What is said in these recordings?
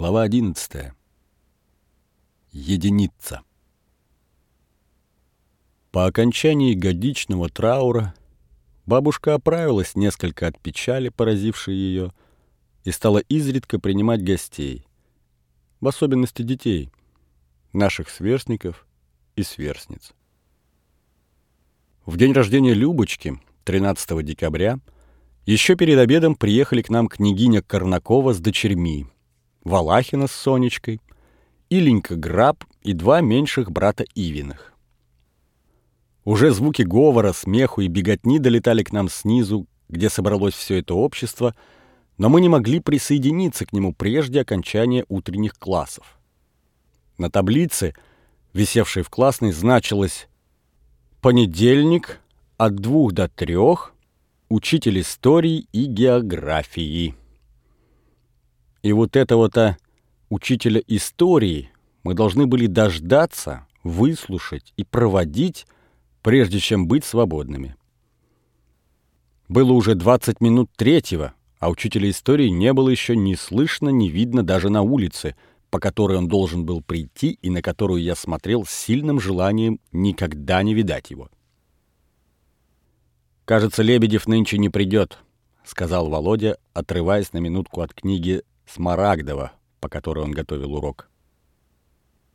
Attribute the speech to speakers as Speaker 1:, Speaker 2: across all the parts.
Speaker 1: Глава 11. Единица. По окончании годичного траура бабушка оправилась несколько от печали, поразившей ее, и стала изредка принимать гостей, в особенности детей, наших сверстников и сверстниц. В день рождения Любочки, 13 декабря, еще перед обедом приехали к нам княгиня Корнакова с дочерьми – Валахина с Сонечкой, Иленька Граб и два меньших брата Ивиных. Уже звуки говора, смеху и беготни долетали к нам снизу, где собралось все это общество, но мы не могли присоединиться к нему прежде окончания утренних классов. На таблице, висевшей в классной, значилось «Понедельник от двух до трех, учитель истории и географии». И вот этого-то учителя истории мы должны были дождаться, выслушать и проводить, прежде чем быть свободными. Было уже 20 минут третьего, а учителя истории не было еще ни слышно, ни видно даже на улице, по которой он должен был прийти и на которую я смотрел с сильным желанием никогда не видать его. «Кажется, Лебедев нынче не придет», — сказал Володя, отрываясь на минутку от книги Смарагдова, по которой он готовил урок.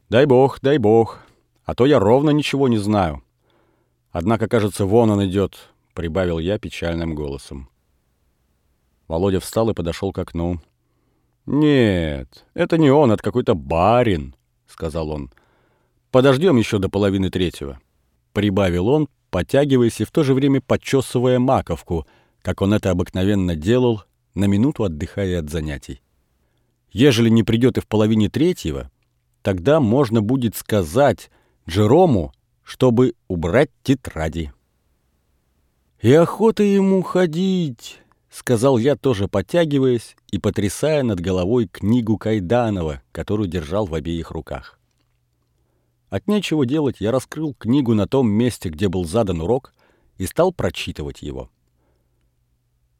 Speaker 1: «Дай бог, дай бог, а то я ровно ничего не знаю. Однако, кажется, вон он идет», — прибавил я печальным голосом. Володя встал и подошел к окну. «Нет, это не он, это какой-то барин», — сказал он. «Подождем еще до половины третьего», — прибавил он, потягиваясь и в то же время почесывая маковку, как он это обыкновенно делал, на минуту отдыхая от занятий. Ежели не придет и в половине третьего, тогда можно будет сказать Джерому, чтобы убрать тетради. «И охота ему ходить», — сказал я, тоже потягиваясь и потрясая над головой книгу Кайданова, которую держал в обеих руках. От нечего делать я раскрыл книгу на том месте, где был задан урок, и стал прочитывать его.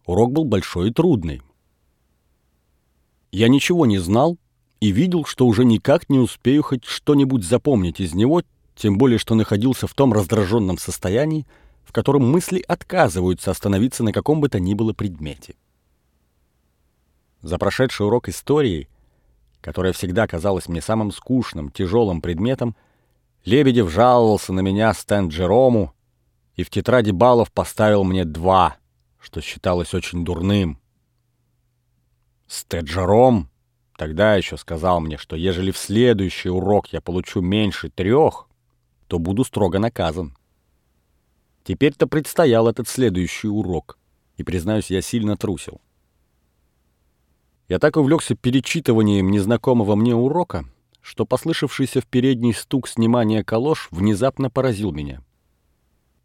Speaker 1: Урок был большой и трудный. Я ничего не знал и видел, что уже никак не успею хоть что-нибудь запомнить из него, тем более что находился в том раздраженном состоянии, в котором мысли отказываются остановиться на каком бы то ни было предмете. За прошедший урок истории, которая всегда казалась мне самым скучным, тяжелым предметом, Лебедев жаловался на меня Стэн Джерому и в тетради баллов поставил мне два, что считалось очень дурным. Стеджером тогда еще сказал мне, что ежели в следующий урок я получу меньше трех, то буду строго наказан. Теперь-то предстоял этот следующий урок, и, признаюсь, я сильно трусил. Я так увлекся перечитыванием незнакомого мне урока, что послышавшийся в передний стук снимания калош внезапно поразил меня.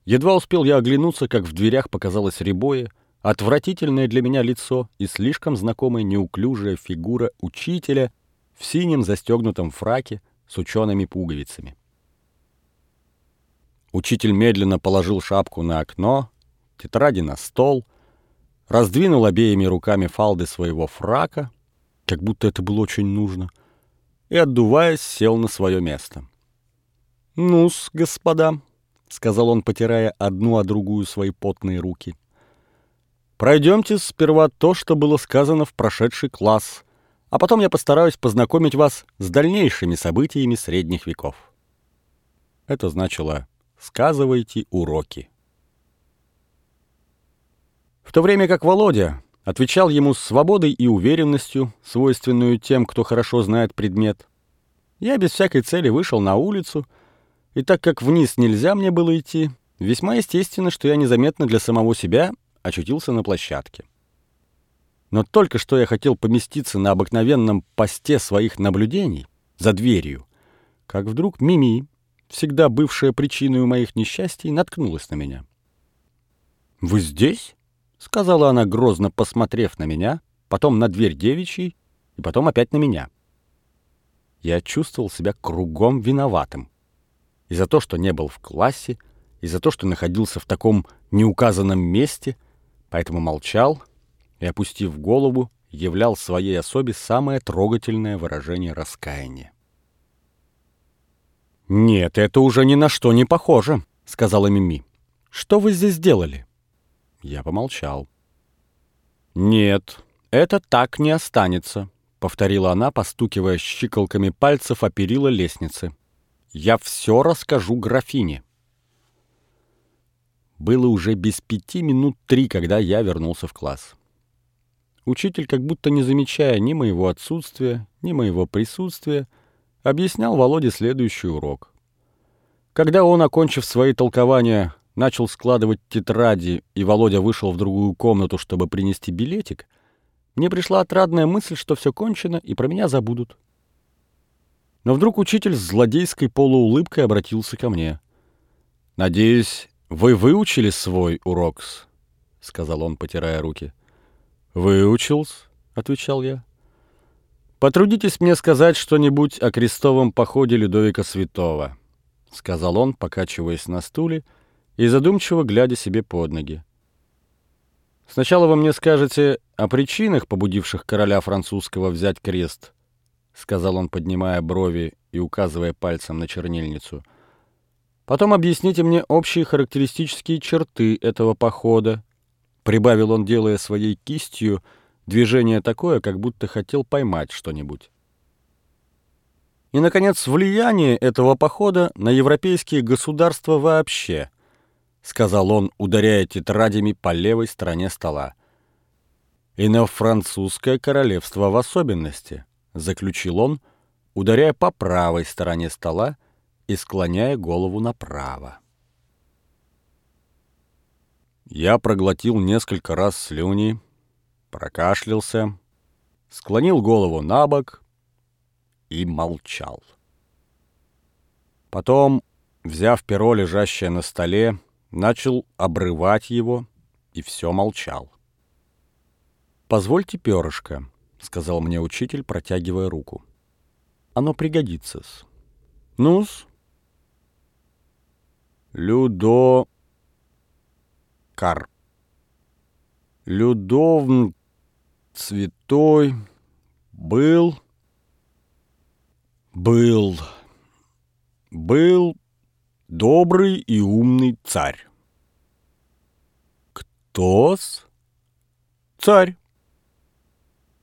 Speaker 1: Едва успел я оглянуться, как в дверях показалось рябое, Отвратительное для меня лицо и слишком знакомая неуклюжая фигура учителя в синем застегнутом фраке с учеными пуговицами. Учитель медленно положил шапку на окно, тетради на стол, раздвинул обеими руками фалды своего фрака, как будто это было очень нужно, и, отдуваясь, сел на свое место. «Ну-с, господа», — сказал он, потирая одну а другую свои потные руки, — Пройдемте сперва то, что было сказано в прошедший класс, а потом я постараюсь познакомить вас с дальнейшими событиями средних веков. Это значило «сказывайте уроки». В то время как Володя отвечал ему с свободой и уверенностью, свойственную тем, кто хорошо знает предмет, я без всякой цели вышел на улицу, и так как вниз нельзя мне было идти, весьма естественно, что я незаметно для самого себя очутился на площадке. Но только что я хотел поместиться на обыкновенном посте своих наблюдений за дверью, как вдруг Мими, всегда бывшая причиной моих несчастий, наткнулась на меня. «Вы здесь?» — сказала она, грозно посмотрев на меня, потом на дверь девичьей и потом опять на меня. Я чувствовал себя кругом виноватым. И за то, что не был в классе, и за то, что находился в таком неуказанном месте — поэтому молчал и, опустив голову, являл своей особе самое трогательное выражение раскаяния. «Нет, это уже ни на что не похоже», — сказала Мими. «Что вы здесь делали?» Я помолчал. «Нет, это так не останется», — повторила она, постукивая щиколками пальцев о перила лестницы. «Я все расскажу графине». Было уже без пяти минут три, когда я вернулся в класс. Учитель, как будто не замечая ни моего отсутствия, ни моего присутствия, объяснял Володе следующий урок. Когда он, окончив свои толкования, начал складывать тетради, и Володя вышел в другую комнату, чтобы принести билетик, мне пришла отрадная мысль, что все кончено, и про меня забудут. Но вдруг учитель с злодейской полуулыбкой обратился ко мне. «Надеюсь, вы выучили свой урокс?» — сказал он, потирая руки. «Выучился», — отвечал я. «Потрудитесь мне сказать что-нибудь о крестовом походе Людовика Святого», — сказал он, покачиваясь на стуле и задумчиво глядя себе под ноги. «Сначала вы мне скажете о причинах, побудивших короля французского взять крест», — сказал он, поднимая брови и указывая пальцем на чернильницу — Потом объясните мне общие характеристические черты этого похода. Прибавил он, делая своей кистью движение такое, как будто хотел поймать что-нибудь. И, наконец, влияние этого похода на европейские государства вообще, сказал он, ударяя тетрадями по левой стороне стола. И на французское королевство в особенности, заключил он, ударяя по правой стороне стола, и склоняя голову направо. Я проглотил несколько раз слюни, прокашлялся, склонил голову на бок и молчал. Потом, взяв перо, лежащее на столе, начал обрывать его и все молчал. «Позвольте перышко», — сказал мне учитель, протягивая руку. «Оно пригодится-с». «Ну-с, Людо... Кар. Людовн Святой был... Был... Был добрый и умный царь. Кто-с? Царь.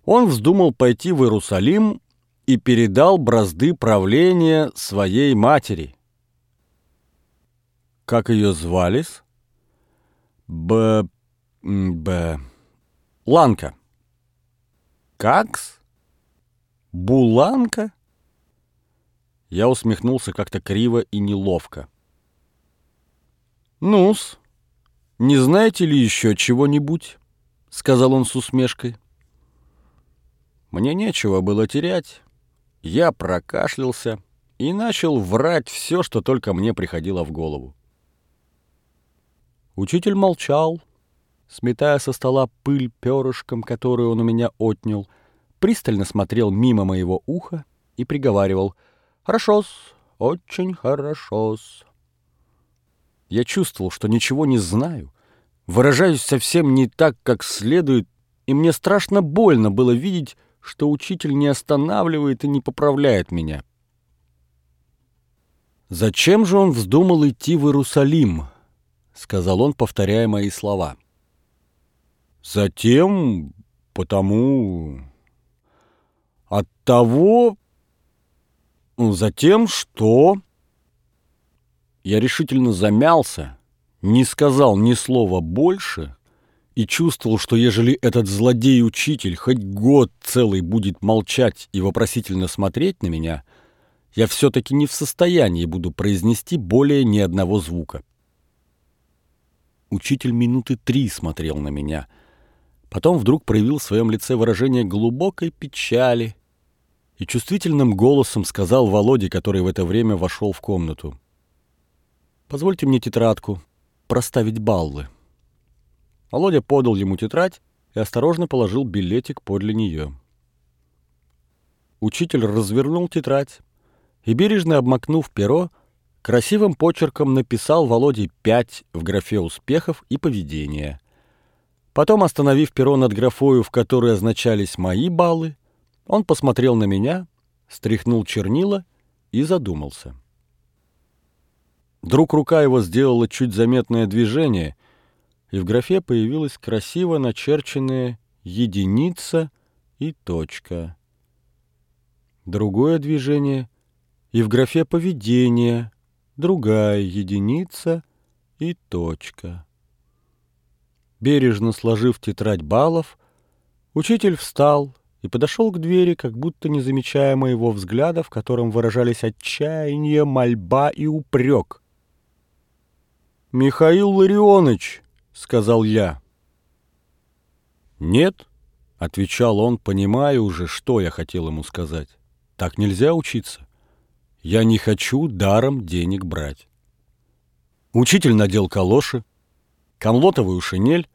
Speaker 1: Он вздумал пойти в Иерусалим и передал бразды правления своей матери, как ее звались? Б... Б... Ланка. Какс? Буланка? Я усмехнулся как-то криво и неловко. «Ну-с, не знаете ли еще чего-нибудь?» — сказал он с усмешкой. Мне нечего было терять. Я прокашлялся и начал врать все, что только мне приходило в голову. Учитель молчал, сметая со стола пыль перышком, которую он у меня отнял, пристально смотрел мимо моего уха и приговаривал «Хорошо-с, очень хорошо-с». Я чувствовал, что ничего не знаю, выражаюсь совсем не так, как следует, и мне страшно больно было видеть, что учитель не останавливает и не поправляет меня. Зачем же он вздумал идти в Иерусалим? — сказал он, повторяя мои слова. «Затем, потому... От того... Затем, что...» Я решительно замялся, не сказал ни слова больше и чувствовал, что ежели этот злодей-учитель хоть год целый будет молчать и вопросительно смотреть на меня, я все-таки не в состоянии буду произнести более ни одного звука. Учитель минуты три смотрел на меня. Потом вдруг проявил в своем лице выражение глубокой печали и чувствительным голосом сказал Володе, который в это время вошел в комнату. «Позвольте мне тетрадку проставить баллы». Володя подал ему тетрадь и осторожно положил билетик подле нее. Учитель развернул тетрадь и, бережно обмакнув перо, Красивым почерком написал Володе пять в графе успехов и поведения. Потом, остановив перо над графою, в которой означались мои баллы, он посмотрел на меня, стряхнул чернила и задумался. Вдруг рука его сделала чуть заметное движение, и в графе появилась красиво начерченная единица и точка. Другое движение, и в графе поведение другая единица и точка. Бережно сложив тетрадь баллов, учитель встал и подошел к двери, как будто не замечая моего взгляда, в котором выражались отчаяние, мольба и упрек. «Михаил Ларионович!» — сказал я. «Нет», — отвечал он, понимая уже, что я хотел ему сказать. «Так нельзя учиться. Я не хочу даром денег брать». Учитель надел калоши, комлотовую шинель,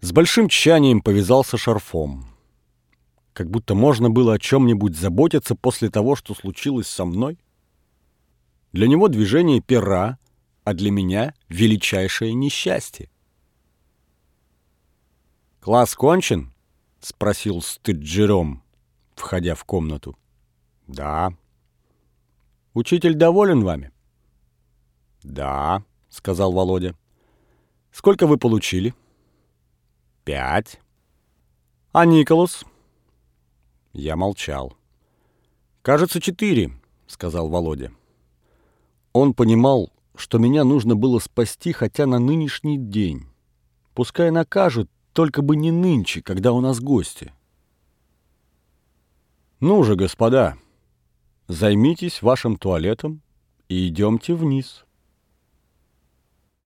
Speaker 1: с большим тщанием повязался шарфом. Как будто можно было о чем-нибудь заботиться после того, что случилось со мной. Для него движение пера, а для меня величайшее несчастье. «Класс кончен?» — спросил Стыджером, входя в комнату. «Да». «Учитель доволен вами?» «Да», — сказал Володя. «Сколько вы получили?» «Пять». «А Николас?» Я молчал. «Кажется, четыре», — сказал Володя. Он понимал, что меня нужно было спасти хотя на нынешний день. Пускай накажут, только бы не нынче, когда у нас гости. «Ну же, господа, займитесь вашим туалетом и идемте вниз».